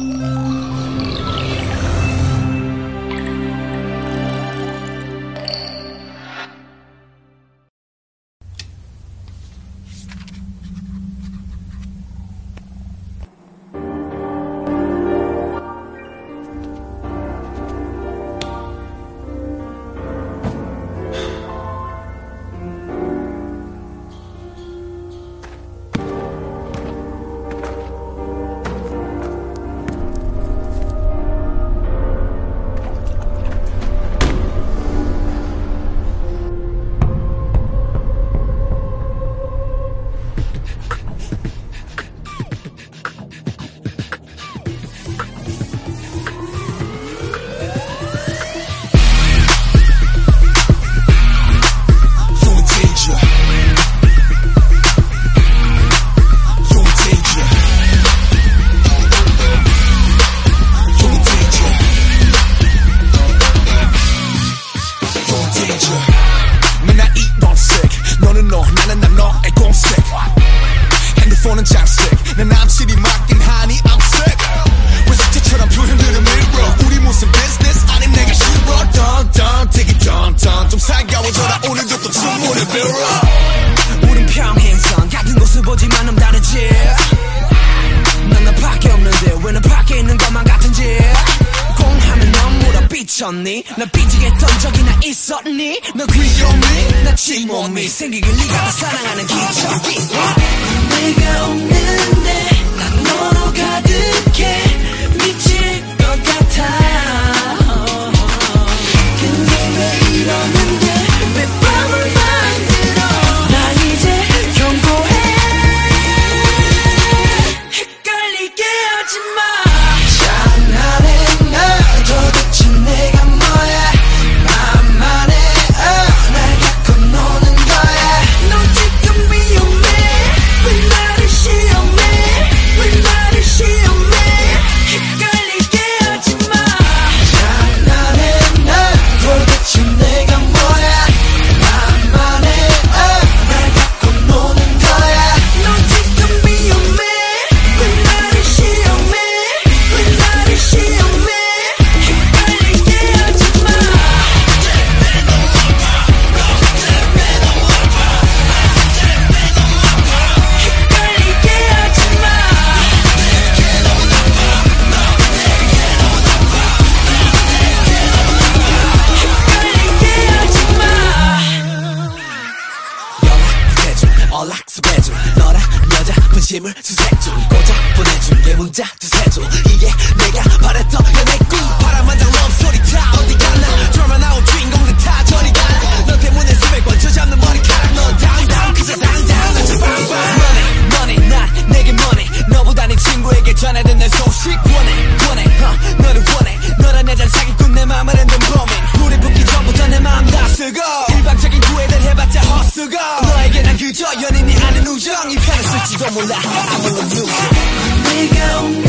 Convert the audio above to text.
嗯 있었니? 나 삐지겠던 적이나 있었니? 너 귀여움이? 나 쥐몸이 생기길 네가 더 사랑하는 기적이 내가 없는데 난 너로 가득 꿈을 수색중 고작 보내준 게 문자 두세조 이게 내가 바랬던 연애 꿈. 우정이 편했을지도 몰라. I'm on the 네가 없는